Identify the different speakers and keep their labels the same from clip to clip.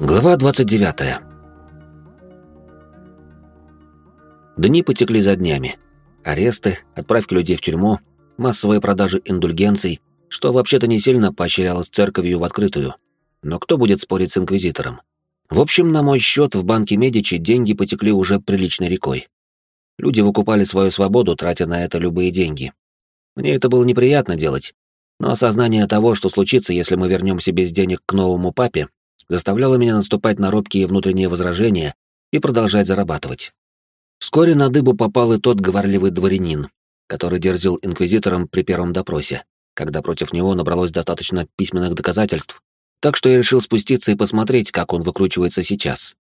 Speaker 1: Глава 29. Дни потекли за днями. Аресты, отправки людей в тюрьму, массовые продажи индульгенций, что вообще-то не сильно поощрялось церковью в открытую. Но кто будет спорить с инквизитором? В общем, на мой счет в банке Медичи деньги потекли уже приличной рекой. Люди выкупали свою свободу, тратя на это любые деньги. Мне это было неприятно делать, но осознание того, что случится, если мы вернемся без денег к новому папе, заставляло меня наступать на робкие внутренние возражения и продолжать зарабатывать. Вскоре на дыбу попал и тот говорливый дворянин, который дерзил инквизитором при первом допросе, когда против него набралось достаточно письменных доказательств, так что я решил спуститься и посмотреть, как он выкручивается сейчас.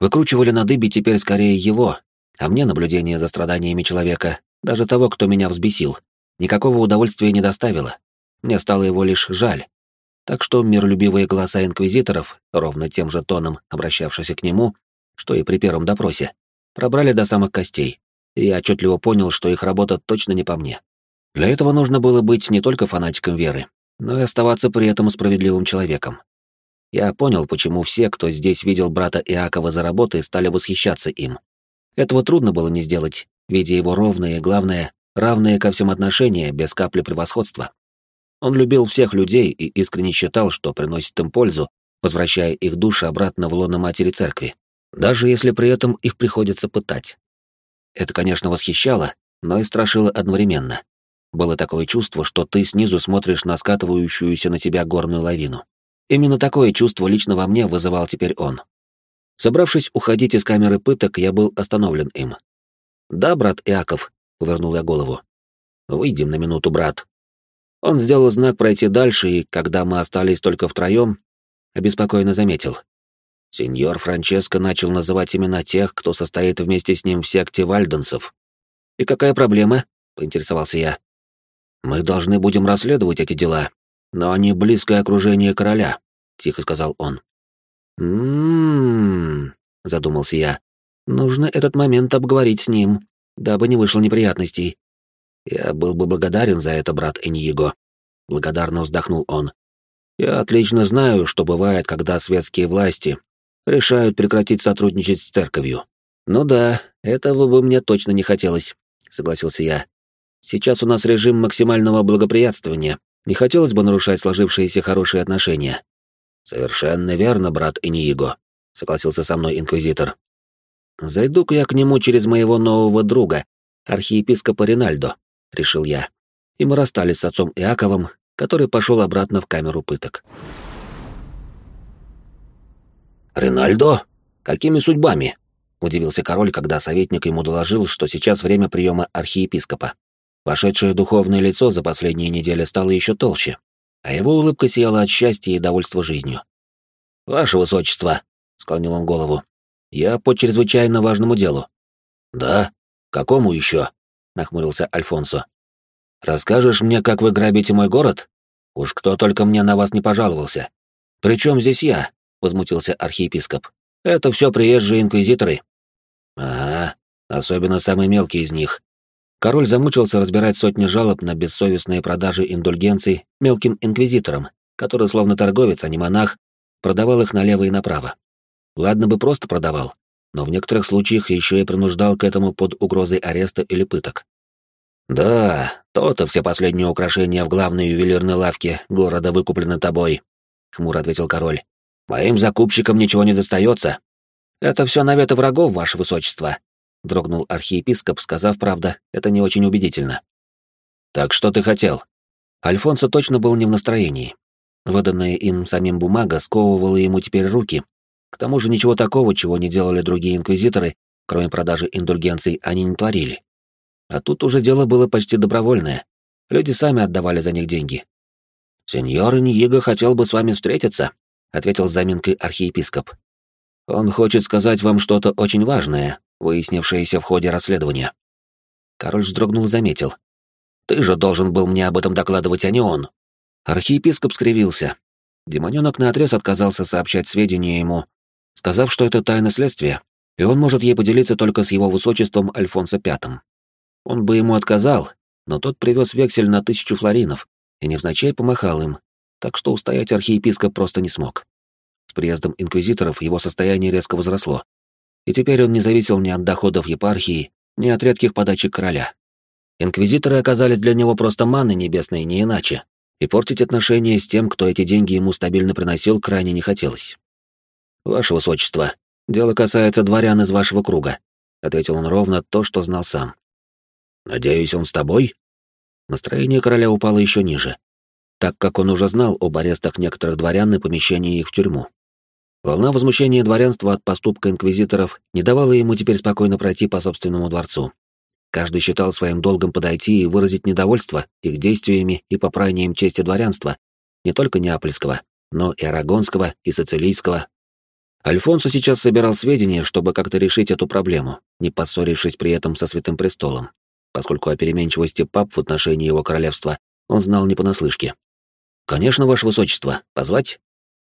Speaker 1: Выкручивали на дыбе теперь скорее его, а мне наблюдение за страданиями человека, даже того, кто меня взбесил, никакого удовольствия не доставило. Мне стало его лишь жаль. Так что миролюбивые голоса инквизиторов, ровно тем же тоном обращавшихся к нему, что и при первом допросе, пробрали до самых костей, и я отчетливо понял, что их работа точно не по мне. Для этого нужно было быть не только фанатиком веры, но и оставаться при этом справедливым человеком. Я понял, почему все, кто здесь видел брата Иакова за работой, стали восхищаться им. Этого трудно было не сделать, видя его ровные и, главное, равные ко всем отношения, без капли превосходства. Он любил всех людей и искренне считал, что приносит им пользу, возвращая их души обратно в лоно матери церкви, даже если при этом их приходится пытать. Это, конечно, восхищало, но и страшило одновременно. Было такое чувство, что ты снизу смотришь на скатывающуюся на тебя горную лавину. Именно такое чувство лично во мне вызывал теперь он. Собравшись уходить из камеры пыток, я был остановлен им. «Да, брат Иаков», — повернул я голову. «Выйдем на минуту, брат», он сделал знак пройти дальше, и, когда мы остались только втроем, обеспокоенно заметил. Сеньор Франческо начал называть имена тех, кто состоит вместе с ним в секте вальденсов. «И какая проблема?» — поинтересовался я. «Мы должны будем расследовать эти дела, но они близкое окружение короля», — тихо сказал он. «М-м-м», задумался я. «Нужно этот момент обговорить с ним, дабы не вышло неприятностей. Я был бы благодарен за это, брат Эньего. Благодарно вздохнул он. Я отлично знаю, что бывает, когда светские власти решают прекратить сотрудничать с церковью. Ну да, этого бы мне точно не хотелось, согласился я. Сейчас у нас режим максимального благоприятствования. Не хотелось бы нарушать сложившиеся хорошие отношения. Совершенно верно, брат Иниего, согласился со мной инквизитор. Зайду-ка я к нему через моего нового друга, архиепископа Ринальдо. — решил я. И мы расстались с отцом Иаковом, который пошел обратно в камеру пыток. «Ренальдо? Какими судьбами?» — удивился король, когда советник ему доложил, что сейчас время приема архиепископа. Вошедшее духовное лицо за последние недели стало еще толще, а его улыбка сияла от счастья и довольства жизнью. «Ваше высочество», — склонил он голову, — «я по чрезвычайно важному делу». «Да? Какому еще?» Нахмурился Альфонсо. Расскажешь мне, как вы грабите мой город? Уж кто только мне на вас не пожаловался. Причем здесь я? возмутился архиепископ. Это все приезжие инквизиторы. А, особенно самый мелкий из них. Король замучился разбирать сотни жалоб на бессовестные продажи индульгенций мелким инквизиторам, который, словно торговец, а не монах, продавал их налево и направо. Ладно бы просто продавал, но в некоторых случаях еще и принуждал к этому под угрозой ареста или пыток. «Да, то-то все последние украшения в главной ювелирной лавке города выкуплены тобой», — хмуро ответил король. «Моим закупщикам ничего не достается». «Это все наветы врагов, ваше высочество», — дрогнул архиепископ, сказав, правда, это не очень убедительно. «Так что ты хотел?» Альфонсо точно был не в настроении. Выданная им самим бумага сковывала ему теперь руки, к тому же ничего такого, чего не делали другие инквизиторы, кроме продажи индульгенций, они не творили. А тут уже дело было почти добровольное. Люди сами отдавали за них деньги. «Сеньор Иньего хотел бы с вами встретиться», — ответил с заминкой архиепископ. «Он хочет сказать вам что-то очень важное, выяснившееся в ходе расследования». Король вздрогнул и заметил. «Ты же должен был мне об этом докладывать, а не он». Архиепископ скривился. Демоненок наотрез отказался сообщать сведения ему, сказав, что это тайна следствия, и он может ей поделиться только с его высочеством Альфонсо V. Он бы ему отказал, но тот привез вексель на тысячу флоринов и невзначай помахал им, так что устоять архиепископ просто не смог. приездом инквизиторов его состояние резко возросло. И теперь он не зависел ни от доходов епархии, ни от редких подачек короля. Инквизиторы оказались для него просто манной небесной, не иначе, и портить отношения с тем, кто эти деньги ему стабильно приносил, крайне не хотелось. «Ваше высочество, дело касается дворян из вашего круга», — ответил он ровно то, что знал сам. «Надеюсь, он с тобой?» Настроение короля упало еще ниже, так как он уже знал об арестах некоторых дворян и помещении их в тюрьму. Волна возмущения дворянства от поступка инквизиторов не давала ему теперь спокойно пройти по собственному дворцу. Каждый считал своим долгом подойти и выразить недовольство их действиями и попранием чести дворянства, не только неапольского, но и арагонского, и сицилийского. Альфонсо сейчас собирал сведения, чтобы как-то решить эту проблему, не поссорившись при этом со Святым Престолом, поскольку о переменчивости пап в отношении его королевства он знал не понаслышке. «Конечно, ваше высочество, позвать?»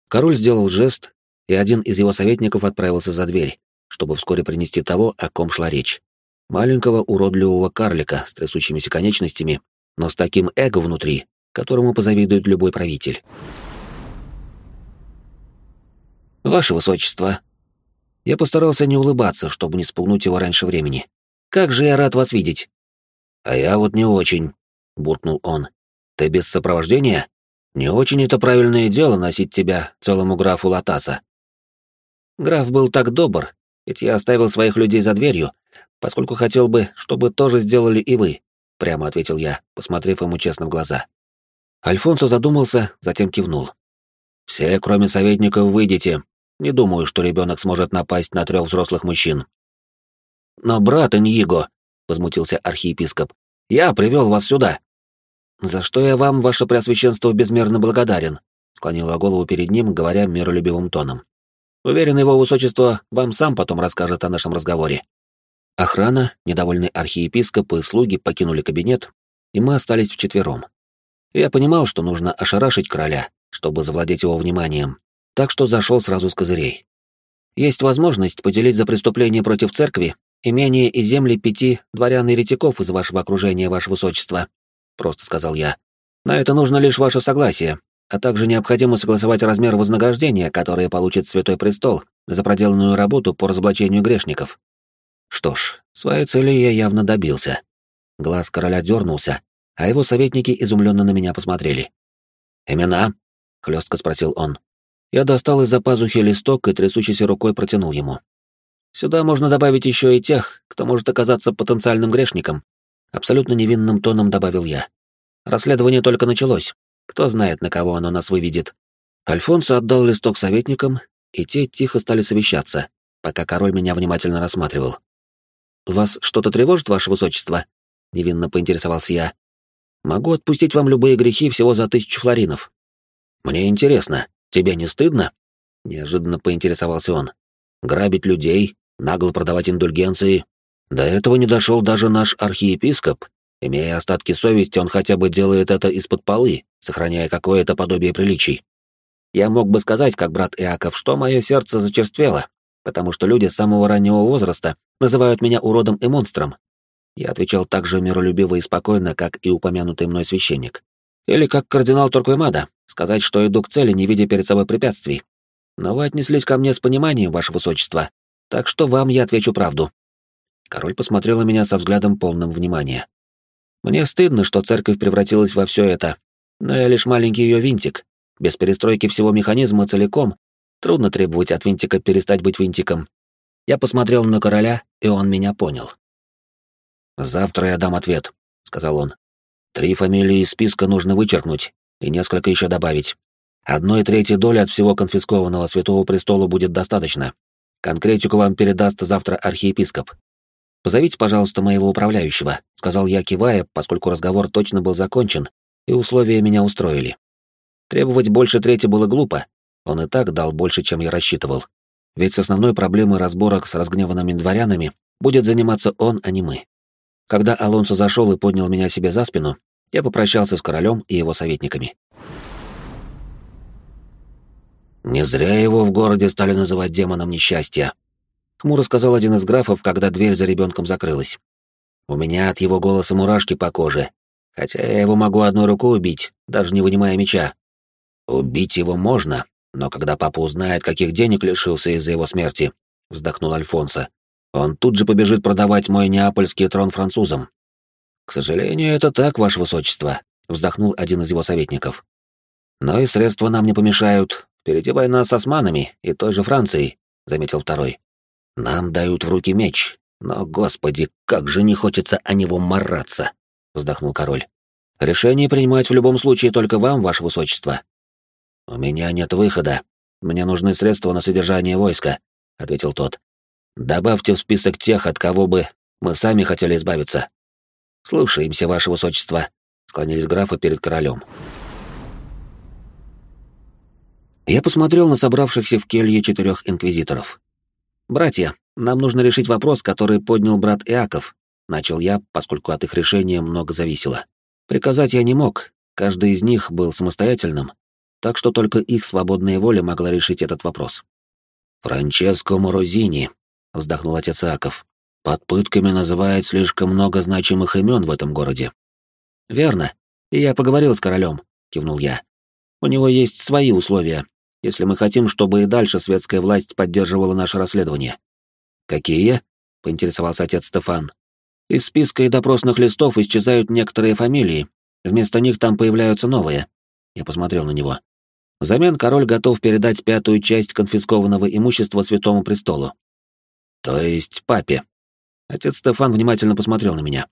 Speaker 1: Король сделал жест, и один из его советников отправился за дверь, чтобы вскоре принести того, о ком шла речь. Маленького уродливого карлика с трясущимися конечностями, но с таким эго внутри, которому позавидует любой правитель. «Ваше высочество!» Я постарался не улыбаться, чтобы не спугнуть его раньше времени. «Как же я рад вас видеть!» «А я вот не очень», — буркнул он. «Ты без сопровождения? Не очень это правильное дело носить тебя целому графу Латаса». Граф был так добр, ведь я оставил своих людей за дверью, поскольку хотел бы, чтобы тоже сделали и вы, прямо ответил я, посмотрев ему честно в глаза. Альфонсо задумался, затем кивнул. Все, кроме советников, выйдите. Не думаю, что ребенок сможет напасть на трех взрослых мужчин. Но брат Иньиго, возмутился архиепископ, я привел вас сюда. За что я вам, ваше преосвященство, безмерно благодарен, склонила голову перед ним, говоря миролюбивым тоном. Уверен, его высочество вам сам потом расскажет о нашем разговоре. Охрана, недовольный архиепископ и слуги покинули кабинет, и мы остались вчетвером. Я понимал, что нужно ошарашить короля, чтобы завладеть его вниманием, так что зашел сразу с козырей. Есть возможность поделить за преступление против церкви имение и земли пяти дворян и ретиков из вашего окружения, ваше высочество, просто сказал я. На это нужно лишь ваше согласие, а также необходимо согласовать размер вознаграждения, которое получит Святой Престол за проделанную работу по разоблачению грешников. Что ж, своей цели я явно добился. Глаз короля дернулся, а его советники изумленно на меня посмотрели. «Имена?» — хлестко спросил он. Я достал из-за пазухи листок и трясущейся рукой протянул ему. «Сюда можно добавить еще и тех, кто может оказаться потенциальным грешником», — абсолютно невинным тоном добавил я. «Расследование только началось, кто знает, на кого оно нас выведет. Альфонсо отдал листок советникам, и те тихо стали совещаться, пока король меня внимательно рассматривал. «Вас что-то тревожит, ваше высочество?» — невинно поинтересовался я. «Могу отпустить вам любые грехи всего за тысячу флоринов». «Мне интересно, тебе не стыдно?» — неожиданно поинтересовался он. «Грабить людей, нагло продавать индульгенции. До этого не дошел даже наш архиепископ, Имея остатки совести, он хотя бы делает это из-под полы, сохраняя какое-то подобие приличий. Я мог бы сказать, как брат Иаков, что мое сердце зачерствело, потому что люди с самого раннего возраста называют меня уродом и монстром. Я отвечал так же миролюбиво и спокойно, как и упомянутый мной священник. Или как кардинал Торквемада, сказать, что иду к цели, не видя перед собой препятствий. Но вы отнеслись ко мне с пониманием, ваше высочество, так что вам я отвечу правду. Король посмотрел на меня со взглядом полным внимания. Мне стыдно, что церковь превратилась во все это, но я лишь маленький ее винтик. Без перестройки всего механизма целиком трудно требовать от винтика перестать быть винтиком. Я посмотрел на короля, и он меня понял. «Завтра я дам ответ», — сказал он. «Три фамилии из списка нужно вычеркнуть и несколько еще добавить. Одной третьей доли от всего конфискованного Святого Престола будет достаточно. Конкретику вам передаст завтра архиепископ. «Позовите, пожалуйста, моего управляющего», — сказал я, кивая, поскольку разговор точно был закончен, и условия меня устроили. Требовать больше трети было глупо, он и так дал больше, чем я рассчитывал. Ведь с основной проблемой разборок с разгневанными дворянами будет заниматься он, а не мы. Когда Алонсо зашел и поднял меня себе за спину, я попрощался с королем и его советниками. Не зря его в городе стали называть демоном несчастья, Хмуро сказал один из графов, когда дверь за ребенком закрылась. У меня от его голоса мурашки по коже, хотя я его могу одной рукой убить, даже не вынимая меча. Убить его можно, Но когда папа узнает, каких денег лишился из-за его смерти, вздохнул Альфонсо, он тут же побежит продавать мой неапольский трон французам. К сожалению, это так, ваше высочество, вздохнул один из его советников. Но и средства нам не помешают. Впереди война с османами и той же Францией, заметил второй. Нам дают в руки меч, но, господи, как же не хочется о него мараться, вздохнул король. Решение принимать в любом случае только вам, ваше высочество. У меня нет выхода. Мне нужны средства на содержание войска, ответил тот. Добавьте в список тех, от кого бы мы сами хотели избавиться. Слушаемся, ваше высочество, склонились графы перед королем. Я посмотрел на собравшихся в келье четырех инквизиторов. «Братья, нам нужно решить вопрос, который поднял брат Иаков», — начал я, поскольку от их решения много зависело. Приказать я не мог, каждый из них был самостоятельным, так что только их свободная воля могла решить этот вопрос. «Франческо Морозини», — вздохнул отец Иаков, — «под пытками называет слишком много значимых имен в этом городе». «Верно. И я поговорил с королем», — кивнул я. «У него есть свои условия, если мы хотим, чтобы и дальше светская власть поддерживала наше расследование». «Какие?» — поинтересовался отец Стефан. Из списка и допросных листов исчезают некоторые фамилии, вместо них там появляются новые. Я посмотрел на него. Взамен король готов передать пятую часть конфискованного имущества Святому Престолу. То есть папе. Отец Стефан внимательно посмотрел на меня.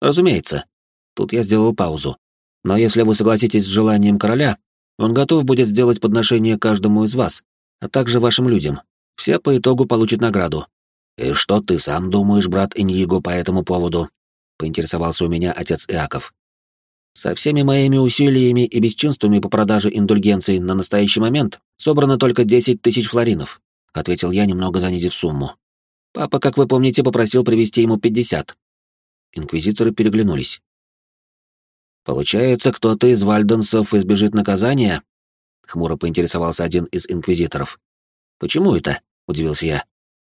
Speaker 1: Разумеется. Тут я сделал паузу. Но если вы согласитесь с желанием короля, он готов будет сделать подношение каждому из вас, а также вашим людям. Все по итогу получат награду. «И что ты сам думаешь, брат Иньего, по этому поводу?» — поинтересовался у меня отец Иаков. «Со всеми моими усилиями и бесчинствами по продаже индульгенций на настоящий момент собрано только десять тысяч флоринов», — ответил я, немного занизив сумму. «Папа, как вы помните, попросил привезти ему пятьдесят». Инквизиторы переглянулись. «Получается, кто-то из вальденсов избежит наказания?» — хмуро поинтересовался один из инквизиторов. «Почему это?» — удивился я.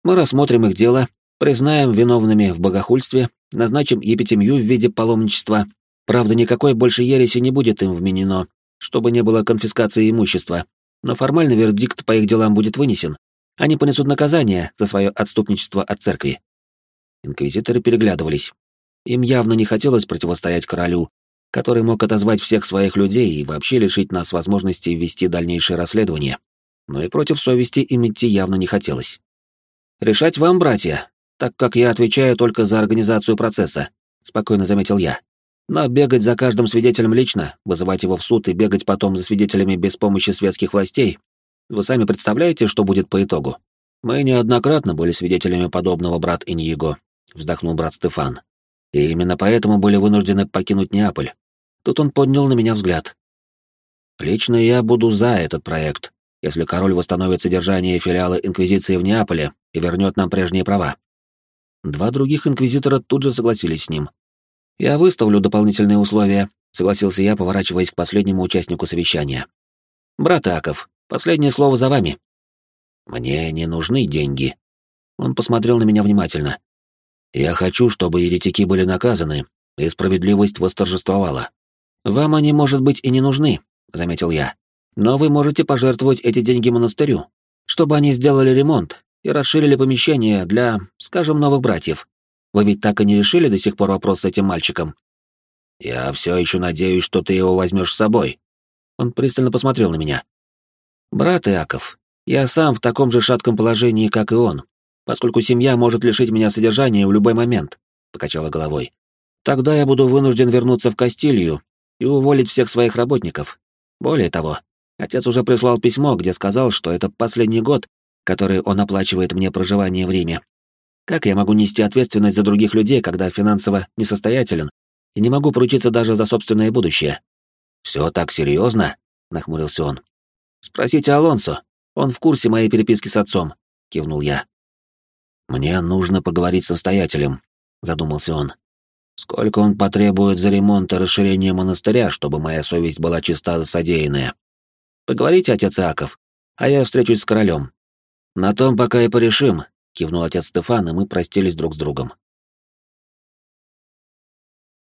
Speaker 1: Мы рассмотрим их дело, признаем виновными в богохульстве, назначим епитемью в виде паломничества. Правда, никакой больше ереси не будет им вменено, чтобы не было конфискации имущества, но формальный вердикт по их делам будет вынесен. Они понесут наказание за свое отступничество от церкви. Инквизиторы переглядывались. Им явно не хотелось противостоять королю, который мог отозвать всех своих людей и вообще лишить нас возможности вести дальнейшее расследование. Но и против совести им идти явно не хотелось. «Решать вам, братья, так как я отвечаю только за организацию процесса», — спокойно заметил я. «Но бегать за каждым свидетелем лично, вызывать его в суд и бегать потом за свидетелями без помощи светских властей, вы сами представляете, что будет по итогу? Мы неоднократно были свидетелями подобного, брат Иньего», — вздохнул брат Стефан. «И именно поэтому были вынуждены покинуть Неаполь. Тут он поднял на меня взгляд. Лично я буду за этот проект, если король восстановит содержание филиала Инквизиции в Неаполе и вернет нам прежние права. Два других инквизитора тут же согласились с ним. «Я выставлю дополнительные условия», — согласился я, поворачиваясь к последнему участнику совещания. «Брат Аков, последнее слово за вами». «Мне не нужны деньги». Он посмотрел на меня внимательно. «Я хочу, чтобы еретики были наказаны, и справедливость восторжествовала». «Вам они, может быть, и не нужны», — заметил я. «Но вы можете пожертвовать эти деньги монастырю, чтобы они сделали ремонт и расширили помещение для, скажем, новых братьев. Вы ведь так и не решили до сих пор вопрос с этим мальчиком? Я все еще надеюсь, что ты его возьмешь с собой. Он пристально посмотрел на меня. Брат Иаков, я сам в таком же шатком положении, как и он, поскольку семья может лишить меня содержания в любой момент, покачала головой. Тогда я буду вынужден вернуться в Кастилью и уволить всех своих работников. Более того, отец уже прислал письмо, где сказал, что это последний год, которые он оплачивает мне проживание в Риме. Как я могу нести ответственность за других людей, когда финансово несостоятелен и не могу поручиться даже за собственное будущее? Все так серьезно? нахмурился он. Спросите Алонсо. Он в курсе моей переписки с отцом, кивнул я. Мне нужно поговорить с настоятелем, задумался он. Сколько он потребует за ремонт и расширение монастыря, чтобы моя совесть была чиста за содеянное? Поговорите, отец Иаков, а я встречусь с королем. «На том пока и порешим», — кивнул отец Стефан, и мы простились друг с другом.